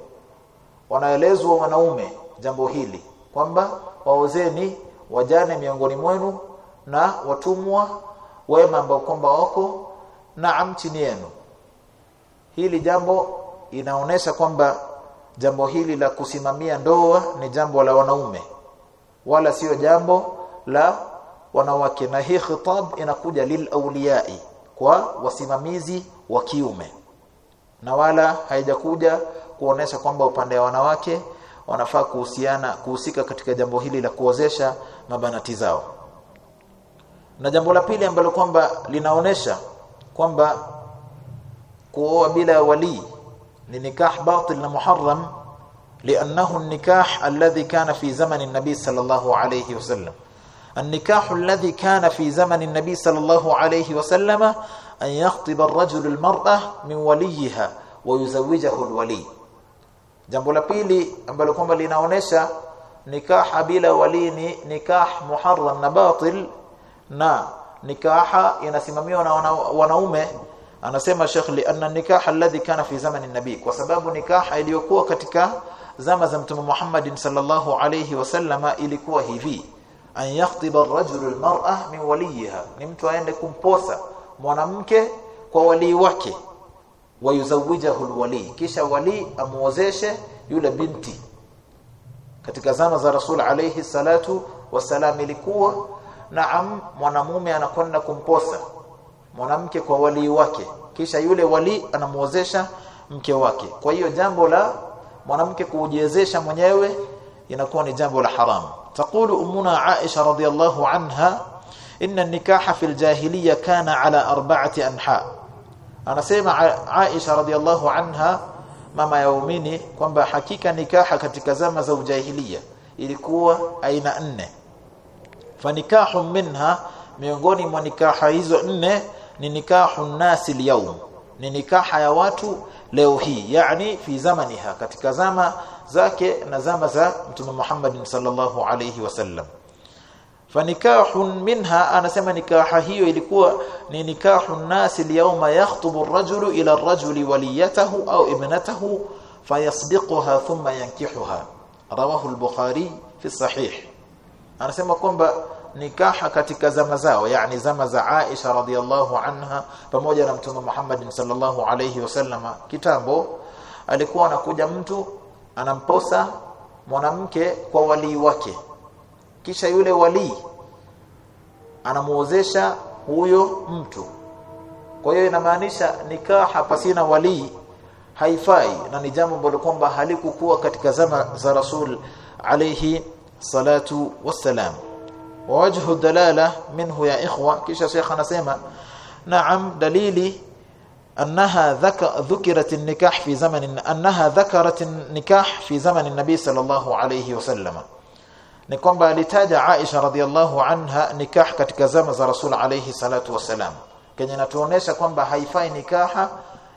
Wanaelezwa wanaume jambo hili kwamba waozeni wajane miongoni mwenu na watumwa wema ambao kwamba wako na amchini yenu. Hili jambo inaonesha kwamba jambo hili la kusimamia ndoa ni jambo la wanaume wala sio jambo la wanawake na hii khitab inakuja lil awliyai kwa wasimamizi wa kiume na wala haijakuja kuonesha kwamba upande wa wanawake wanafaa kuhusiana kuhusika katika jambo hili la kuozesha mabanati zao na jambo la pili ambalo kwamba linaonesha kwamba kuoa bila wali ni nikah batil na muharram لانه النكاح الذي كان في زمن النبي صلى الله عليه وسلم النكاح الذي كان في زمن النبي صلى الله عليه وسلم أن يخطب الرجل المرأة من وليها ويزوجه الولي jambo la pili ambalo kwamba linaonesha nikaha bila wali ni nikah muharram na batil na nikaha inasimamiwa na wana, wanaume anasema Sheikh li anna nikah alladhi kana fi zamani nabii kwa sababu nikaha iliyokuwa katika zama za mtume Muhammad sallallahu alayhi wasallama ilikuwa hivi an yakhtiba ar-rajulu al-mar'a min waliha ni mtu aende kumposa mwanamke kwa walii wake. Wayuzawijahu al-wali. Kisha wali amuozeshe yule binti. Katika zama za Rasul alayhi salatu wasalam ilikuwa naam mwanamume anakwenda kumposa mwanamke kwa walii wake. Kisha yule wali anamuozesha mke wake. Kwa hiyo jambo la mwanamke kujiwezesha mwenyewe inakuwa ni jambo la haramu تقول أمنا عائشة رضي الله عنها إن النكاح في الجاهلية كان على أربعة أنحاء أنا سيما عائشة رضي الله عنها mama yaumini kwamba hakika nikaha katika zama za ujahiliya ilikuwa aina nne fanikahu minha miongoni mwa nikaha hizo nne ni nikahu nasi lyaum ni nikaha ya watu leo hii yani fi zamaniha katika zama zake na zama za mtume Muhammad sallallahu alayhi wasallam fanikahun minha anasema nikaha hiyo ilikuwa ni nikahun nasi liyawma yakhtubu ar-rajulu ila ar-rajuli waliyatahu au ibnatahu fayasbiquha thumma yankihuha. Rawahu al-bukhari fi sahih. Anasema kwamba nikaha katika zama zao yani zama za Aisha radhiallahu anha pamoja na mtume Muhammad sallallahu alayhi wasallama kitambo alikuwa anakuja mtu anamposa mwanamke kwa walii wake. Kisha yule walii anamuozesha huyo mtu. Kwa hiyo inamaanisha nikaha pasina walii haifai na ni jambo ambalo kwamba halikukua katika zama za Rasul alayhi salatu wassalam. Wajhu dalala minhu ya ikhwa kisha shekha anasema naam dalili annaha dhukirat nikah fi zamanin annaha dhakarat nikah fi zamani nabii sallallahu alayhi wasallam ni kwamba alitaja Aisha radhiallahu anha nikah katika zama za Rasul alayhi salatu wasalam kenye natuonesha kwamba haifai nikaha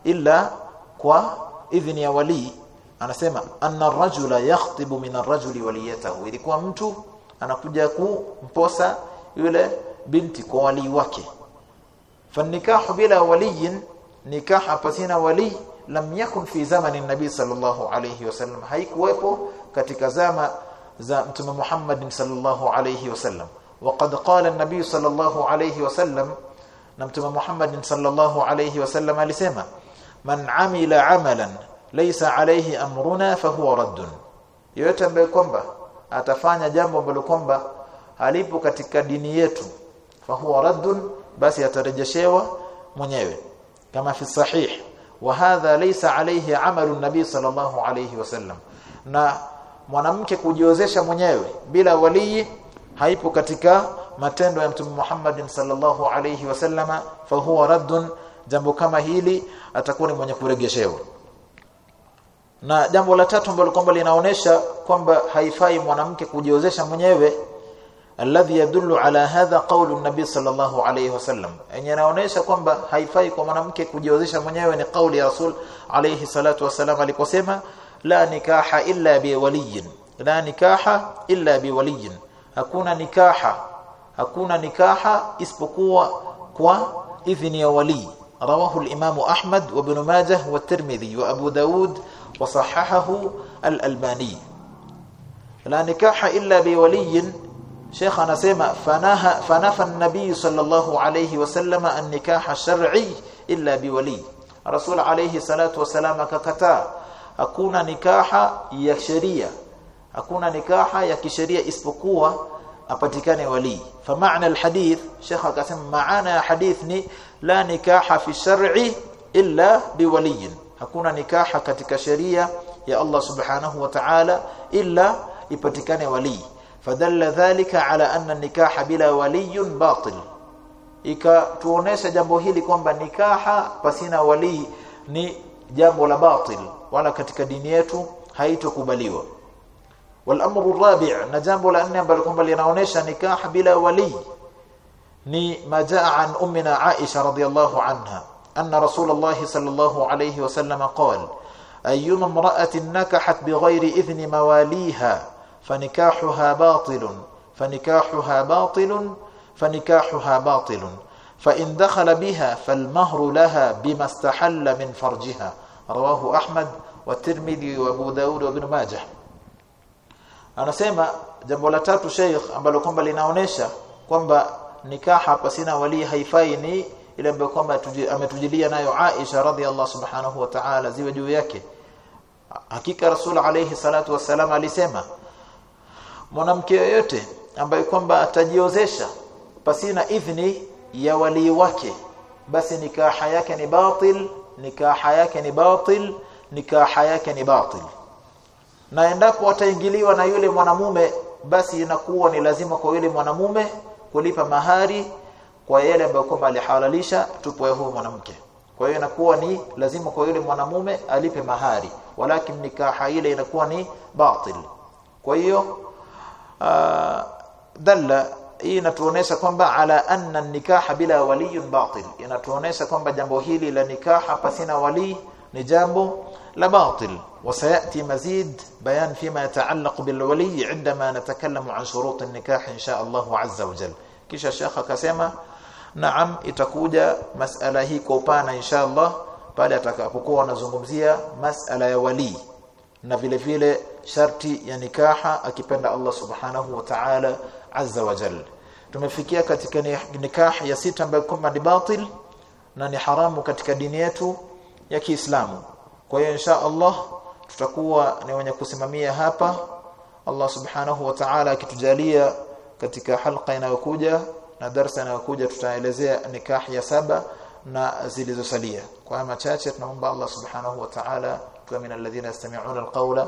ila kwa idhini ya wali. Anasema anna rajula yakhtibu min arrajuli waliyatahu. Ilikuwa mtu anakuja kumposa yule binti kwa wali wake. Fanikahu bila waliyin nikaha pasina wali lam yakun fi zamani nabii sallallahu alayhi wasallam haikuwepo katika zama za mtume Muhammad sallallahu alayhi wasallam وقد قال النبي صلى الله عليه وسلم na mtume Muhammad sallallahu alayhi wasallam alisema man amila amalan laysa alayhi amruna fahuwa raddun yote ambaye kwamba atafanya jambo ambalo kwamba halipo katika dini yetu fahuwa raddun basi atarejeshewa mwenyewe kama fi sahih wa hadha laysa alayhi amalu nabii sallallahu alayhi wasallam na mwanamke kujiozesha mwenyewe bila walii haipo katika matendo ya mtume Muhammad sallallahu alayhi fa huwa raddun jambo kama hili atakuwa ni mwenye kuregeshewa. Na jambo la tatu ambalo kwamba linaonesha kwamba haifai mwanamke kujiozesha mwenyewe alladhi yadullu ala hadha qawlu nabi sallallahu alayhi wasallam yenye inaonesha kwamba haifai kwa mwanamke kujiozesha mwenyewe ni kauli ya rasul alayhi salatu wasallam aliposema la nikaha illa bi waliyin la nikaha illa bi waliyin hakuna nikaha hakuna nikaha isipokuwa kwa idhni ya wali rawahu al-imam ahmad wa ibn majah wa tirmidhi wa abu daud wa sahahahu al-albani Sheikh anasema fanaha fanafa an-nabiy sallallahu alayhi wasallam an-nikaha shar'i illa biwali Rasul alayhi salatu wasalam akakataa hakuna nikaha ya sheria hakuna nikaha ya kisheria isipokuwa apatikane wali famaana alhadith Sheikh akasema maana ya hadith ni la nikaha fi shar'i illa biwaliyin hakuna nikaha katika sheria ya Allah subhanahu wa ta'ala illa ipatikane walii fadalla dhalika ala anna nikaha bila waliyun batil ikatuonesha jambo hili kwamba nikaha pasina wali ni jambo la batil wala katika dini yetu haitokubaliwa والامر الرابع na jambo la nne ambalo kwamba linaonesha nikaha bila wali ni majaa an ummina Aisha radhiyallahu anha anna rasulullah sallallahu alayhi wasallam qala ayyuma imra'atin nakahat bighayri idhni mawaliha فنكاحها باطل فنكاحها باطل فنكاحها باطل فإن دخل بها فالمهر لها بما استحل من فرجها رواه أحمد والترمذي وابو داود وابن ماجه anasema jambo la tatu sheikh ambalo kwamba linaonesha kwamba nikaha pasina wali haifai ni ile ambayo kwamba ametujilia nayo Aisha radhiallahu subhanahu wa ta'ala ziwe juu yake hakika rasul alayhi salatu wasalam alisema mwanamke yoyote ambaye kwamba atajiozesha pasina idhni ya walii wake basi nikaha yake ni batil nikaha yake ni batil nikaha yake ni batil. Na endapo ataingiliwa na yule mwanamume basi inakuwa ni lazima kwa yule mwanamume kulipa mahari kwa yale ambayo kwamba alihalalisha tupo huyo mwanamke. Kwa hiyo inakuwa ni lazima kwa yule mwanamume alipe mahari walakin nikaha ile inakuwa ni batil. Kwa hiyo dalla hii inatuonesha kwamba ala anna nikaha bila waliyun batil inatuonesha kwamba jambo hili la nikaha pasina wali ni jambo la batil وسياتي مزيد بيان فيما يتعلق بالولي عندما نتكلم عن شروط النكاح ان شاء الله عز وجل kisha shekha akasema naam itakuja masala hii kwa upana insha Allah pale atakapokuwa anazungumzia masala ya wali na vile vile sharti ya nikaha akipenda Allah subhanahu wa ta'ala azza wa jalla tumefikia katika nikah ya sita ambayo kwamba ni batil na ni haramu katika dini yetu ya Kiislamu. Kwa hiyo insha Allah tutakuwa ni wenye kusimamia hapa. Allah subhanahu wa ta'ala akitujalia katika halqa inayokuja na darasa inayokuja tutaelezea nikah ya saba na zilizosalia. Kwa machache tunaomba Allah subhanahu wa ta'ala tuwe min alladhina yastami'una alqawla